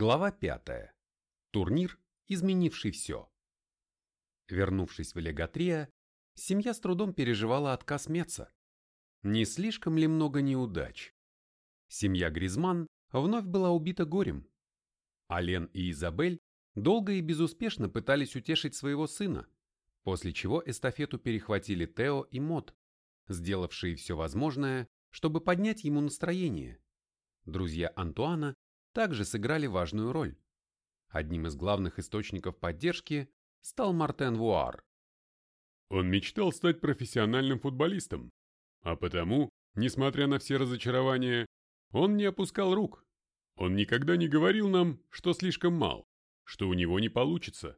Глава 5. Турнир, изменивший все. Вернувшись в Легатрия, семья с трудом переживала отказ Меца. Не слишком ли много неудач? Семья Гризман вновь была убита горем. Ален и Изабель долго и безуспешно пытались утешить своего сына, после чего эстафету перехватили Тео и Мот, сделавшие все возможное, чтобы поднять ему настроение. Друзья Антуана также сыграли важную роль. Одним из главных источников поддержки стал Мартен Вуар. Он мечтал стать профессиональным футболистом, а потому, несмотря на все разочарования, он не опускал рук. Он никогда не говорил нам, что слишком мал, что у него не получится.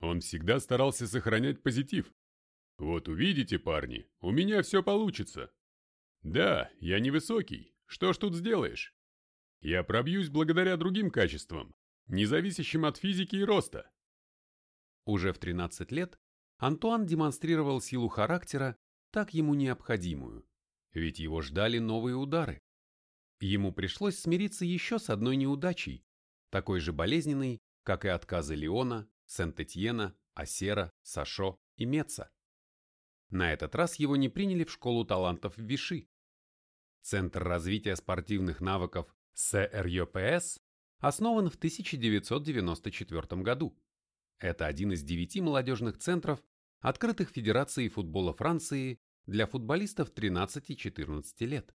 Он всегда старался сохранять позитив. Вот увидите, парни, у меня все получится. Да, я невысокий, что ж тут сделаешь? Я пробьюсь благодаря другим качествам, не зависящим от физики и роста. Уже в 13 лет Антуан демонстрировал силу характера, так ему необходимую, ведь его ждали новые удары. Ему пришлось смириться еще с одной неудачей, такой же болезненной, как и отказы Леона, Сент-Этьена, Асера, Сашо и Меца. На этот раз его не приняли в школу талантов в Виши. Центр развития спортивных навыков СРЮПС основан в 1994 году. Это один из девяти молодежных центров, открытых Федерацией футбола Франции для футболистов 13-14 лет.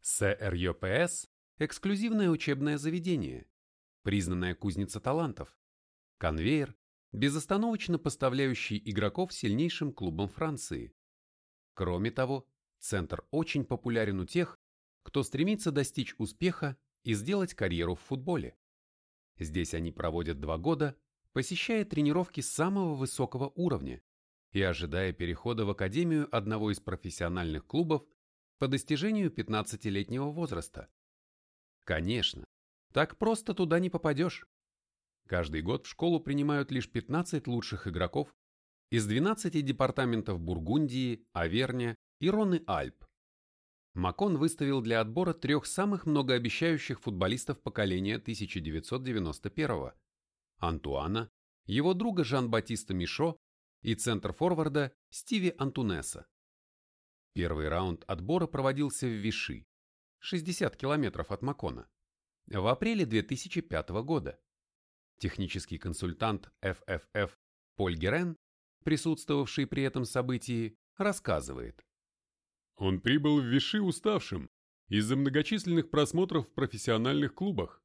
СРЮПС – эксклюзивное учебное заведение, признанная кузница талантов, конвейер, безостановочно поставляющий игроков сильнейшим клубам Франции. Кроме того, центр очень популярен у тех, кто стремится достичь успеха и сделать карьеру в футболе. Здесь они проводят два года, посещая тренировки самого высокого уровня и ожидая перехода в академию одного из профессиональных клубов по достижению 15-летнего возраста. Конечно, так просто туда не попадешь. Каждый год в школу принимают лишь 15 лучших игроков из 12 департаментов Бургундии, Аверня и Роны-Альп. Макон выставил для отбора трех самых многообещающих футболистов поколения 1991 Антуана, его друга Жан-Батиста Мишо и центр-форварда Стиви Антунеса. Первый раунд отбора проводился в Виши, 60 километров от Макона, в апреле 2005 года. Технический консультант FFF Поль Герен, присутствовавший при этом событии, рассказывает. Он прибыл в Виши уставшим из-за многочисленных просмотров в профессиональных клубах.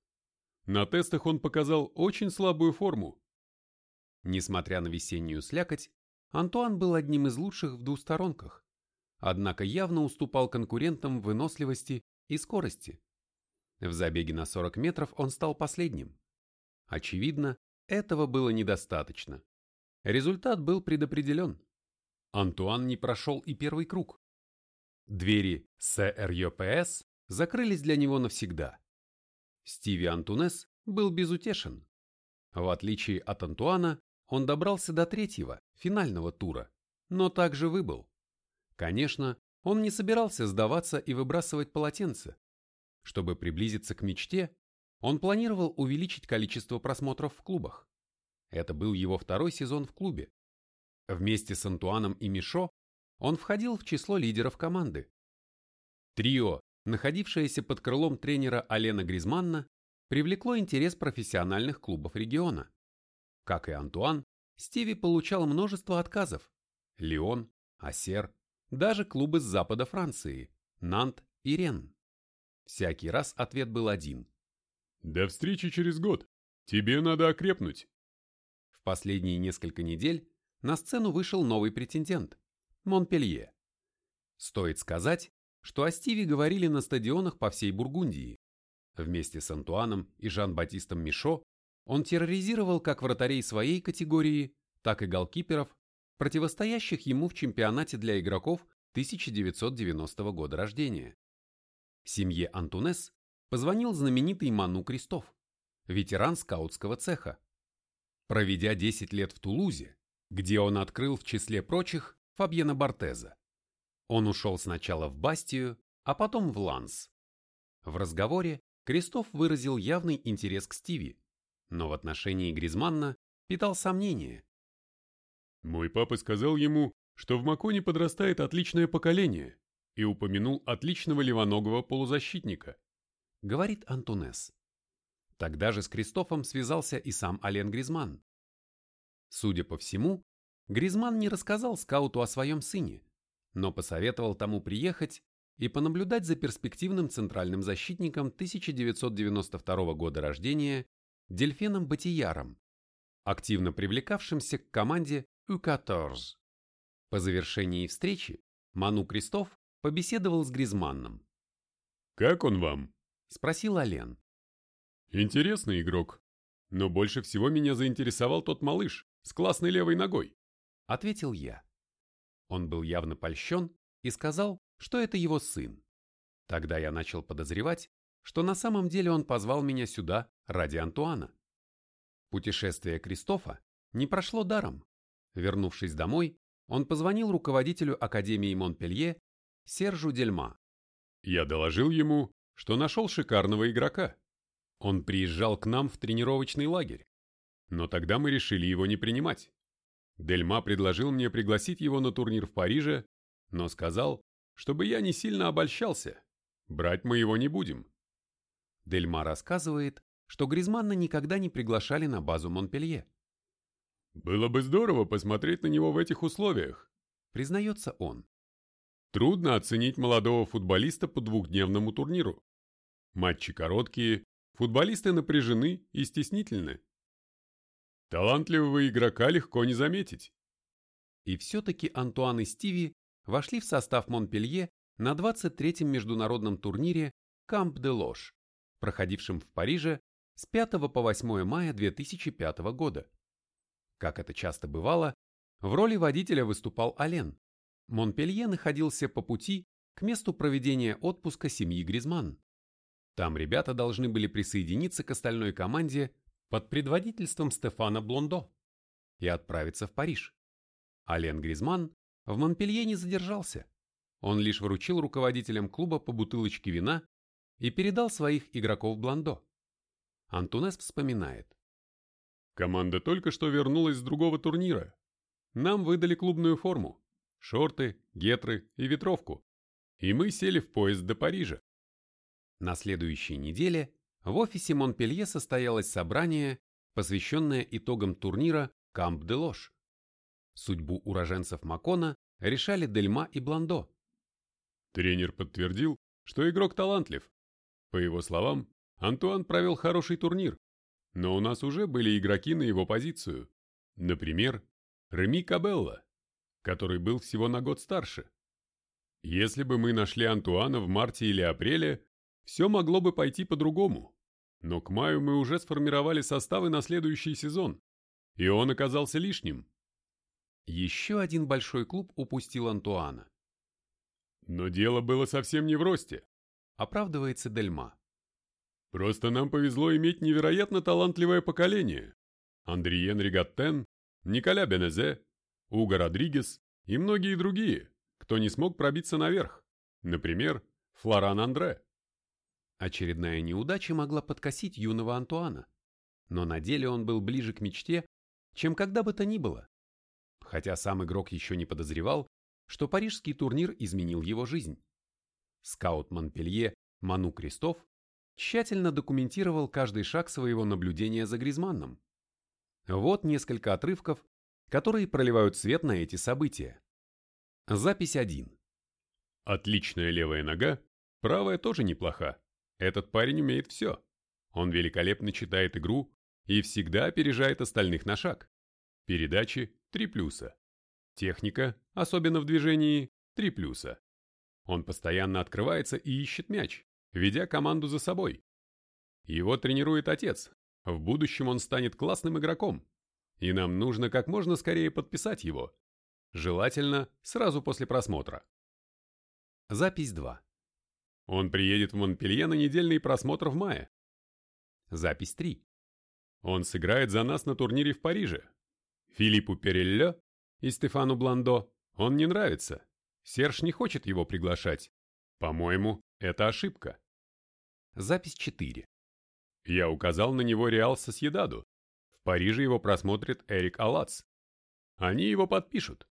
На тестах он показал очень слабую форму. Несмотря на весеннюю слякоть, Антуан был одним из лучших в двусторонках, однако явно уступал конкурентам в выносливости и скорости. В забеге на 40 метров он стал последним. Очевидно, этого было недостаточно. Результат был предопределен. Антуан не прошел и первый круг. Двери СРЮПС закрылись для него навсегда. Стиви Антунес был безутешен. В отличие от Антуана, он добрался до третьего, финального тура, но также выбыл. Конечно, он не собирался сдаваться и выбрасывать полотенце. Чтобы приблизиться к мечте, он планировал увеличить количество просмотров в клубах. Это был его второй сезон в клубе. Вместе с Антуаном и Мишо он входил в число лидеров команды. Трио, находившееся под крылом тренера Алена Гризманна, привлекло интерес профессиональных клубов региона. Как и Антуан, Стиви получал множество отказов. Лион, Асер, даже клубы с запада Франции, Нант и Рен. Всякий раз ответ был один. «До встречи через год. Тебе надо окрепнуть». В последние несколько недель на сцену вышел новый претендент Монпелье. Стоит сказать, что о Стиве говорили на стадионах по всей Бургундии. Вместе с Антуаном и Жан-Батистом Мишо он терроризировал как вратарей своей категории, так и голкиперов, противостоящих ему в чемпионате для игроков 1990 года рождения. Семье Антунес позвонил знаменитый Ману Крестов, ветеран скаутского цеха. Проведя 10 лет в Тулузе, где он открыл в числе прочих Фабьена Бортеза. Он ушел сначала в Бастию, а потом в Ланс. В разговоре Кристоф выразил явный интерес к Стиви, но в отношении Гризманна питал сомнения. Мой папа сказал ему, что в Маконе подрастает отличное поколение, и упомянул отличного левоногого полузащитника, говорит Антунес. Тогда же с Кристофом связался и сам Ален Гризман. Судя по всему, Гризман не рассказал скауту о своем сыне, но посоветовал тому приехать и понаблюдать за перспективным центральным защитником 1992 года рождения Дельфеном Батияром, активно привлекавшимся к команде U14. По завершении встречи Ману Крестов побеседовал с Гризманном. «Как он вам?» – спросил Ален. «Интересный игрок, но больше всего меня заинтересовал тот малыш с классной левой ногой», – ответил я. Он был явно польщен и сказал, что это его сын. Тогда я начал подозревать, что на самом деле он позвал меня сюда ради Антуана. Путешествие Кристофа не прошло даром. Вернувшись домой, он позвонил руководителю Академии Монпелье Сержу Дельма. Я доложил ему, что нашел шикарного игрока. Он приезжал к нам в тренировочный лагерь. Но тогда мы решили его не принимать. Дельма предложил мне пригласить его на турнир в Париже, но сказал, чтобы я не сильно обольщался. Брать мы его не будем. Дельма рассказывает, что Гризманна никогда не приглашали на базу Монпелье. «Было бы здорово посмотреть на него в этих условиях», — признается он. «Трудно оценить молодого футболиста по двухдневному турниру. Матчи короткие, футболисты напряжены и стеснительны. Талантливого игрока легко не заметить». И все-таки Антуан и Стиви вошли в состав Монпелье на 23-м международном турнире Камп де Лош, проходившем в Париже с 5 по 8 мая 2005 года. Как это часто бывало, в роли водителя выступал Ален. Монпелье находился по пути к месту проведения отпуска семьи Гризман. Там ребята должны были присоединиться к остальной команде под предводительством Стефана Блондо и отправиться в Париж. Ален Гризман в Монпелье не задержался. Он лишь вручил руководителям клуба по бутылочке вина и передал своих игроков Блондо. Антунес вспоминает. Команда только что вернулась с другого турнира. Нам выдали клубную форму, шорты, гетры и ветровку. И мы сели в поезд до Парижа. На следующей неделе в офисе Монпелье состоялось собрание, посвященное итогам турнира Камп де Лош. Судьбу уроженцев Макона решали Дельма и Бландо. Тренер подтвердил, что игрок талантлив. По его словам, Антуан провел хороший турнир, но у нас уже были игроки на его позицию. Например, Реми Кабелла, который был всего на год старше. Если бы мы нашли Антуана в марте или апреле, все могло бы пойти по-другому. Но к маю мы уже сформировали составы на следующий сезон, и он оказался лишним. Еще один большой клуб упустил Антуана. Но дело было совсем не в росте. Оправдывается Дельма. Просто нам повезло иметь невероятно талантливое поколение. Андриен Ригаттен, Николя Бенезе, Уго Родригес и многие другие, кто не смог пробиться наверх. Например, Флоран Андре. Очередная неудача могла подкосить юного Антуана, но на деле он был ближе к мечте, чем когда бы то ни было. Хотя сам игрок еще не подозревал, что парижский турнир изменил его жизнь. Скаут Монпелье Ману Крестов тщательно документировал каждый шаг своего наблюдения за Гризманном. Вот несколько отрывков, которые проливают свет на эти события. Запись 1. Отличная левая нога, правая тоже неплоха. Этот парень умеет все. Он великолепно читает игру и всегда опережает остальных на шаг. Передачи – 3 плюса. Техника, особенно в движении, 3 плюса. Он постоянно открывается и ищет мяч, ведя команду за собой. Его тренирует отец. В будущем он станет классным игроком. И нам нужно как можно скорее подписать его. Желательно сразу после просмотра. Запись 2. Он приедет в Монпелье на недельный просмотр в мае. Запись 3. Он сыграет за нас на турнире в Париже. Филиппу Перелло и Стефану Бландо он не нравится. Серж не хочет его приглашать. По-моему, это ошибка. Запись 4. Я указал на него Реал Сосьедаду. В Париже его просмотрит Эрик Алац. Они его подпишут.